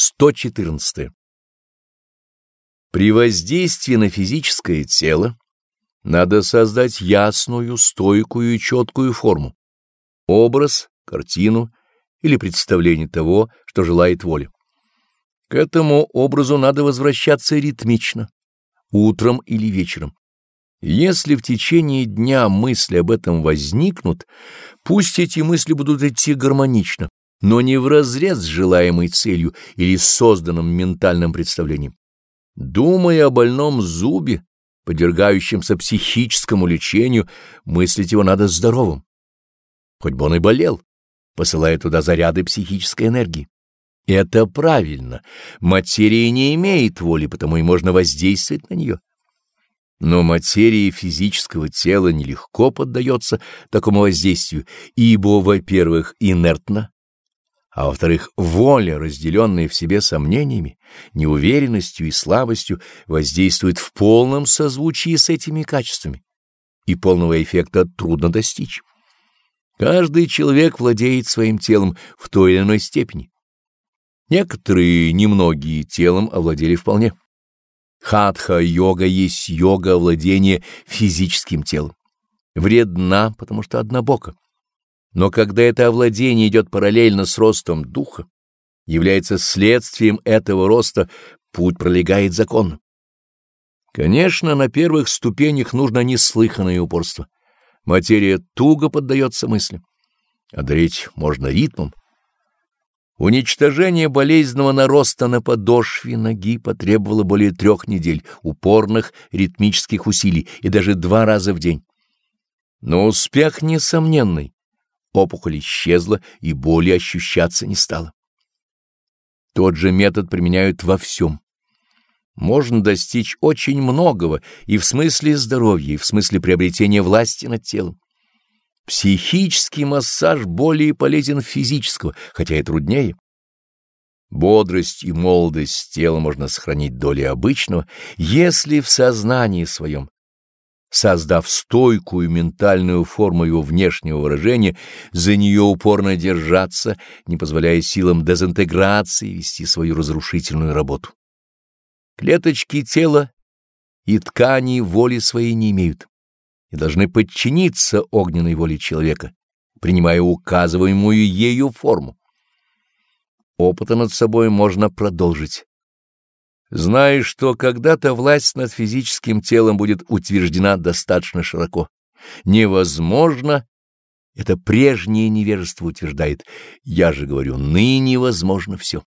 114. При воздействии на физическое тело надо создать ясную, стойкую и четкую форму, образ, картину или представление того, что желает воля. К этому образу надо возвращаться ритмично, утром или вечером. Если в течение дня мысли об этом возникнут, пусть эти мысли будут идти гармонично, но не вразрез с желаемой целью или созданным ментальным представлением. Думая о больном зубе, подвергающемся психическому лечению, мыслить его надо здоровым. Хоть бы он и болел, посылая туда заряды психической энергии. Это правильно. Материя не имеет воли, потому и можно воздействовать на нее. Но материя физического тела нелегко поддается такому воздействию, ибо, во-первых, инертна, а во-вторых, воля, разделенная в себе сомнениями, неуверенностью и слабостью, воздействует в полном созвучии с этими качествами, и полного эффекта трудно достичь. Каждый человек владеет своим телом в той или иной степени. Некоторые, немногие телом овладели вполне. Хатха-йога есть йога овладения физическим телом. Вредна, потому что однобока. Но когда это овладение идет параллельно с ростом духа, является следствием этого роста, путь пролегает законно. Конечно, на первых ступенях нужно неслыханное упорство. Материя туго поддается мысли. Одарить можно ритмом. Уничтожение болезненного нароста на подошве ноги потребовало более трех недель упорных ритмических усилий и даже два раза в день. Но успех несомненный опухоль исчезла и боли ощущаться не стало. Тот же метод применяют во всем. Можно достичь очень многого и в смысле здоровья, и в смысле приобретения власти над телом. Психический массаж более полезен физического, хотя и труднее. Бодрость и молодость тела можно сохранить долей обычного, если в сознании своем создав стойкую ментальную форму его внешнего выражения, за нее упорно держаться, не позволяя силам дезинтеграции вести свою разрушительную работу. Клеточки тела и ткани воли своей не имеют и должны подчиниться огненной воле человека, принимая указываемую ею форму. Опыта над собой можно продолжить Знай, что когда-то власть над физическим телом будет утверждена достаточно широко. Невозможно, это прежнее невежество утверждает, я же говорю, ныне возможно все.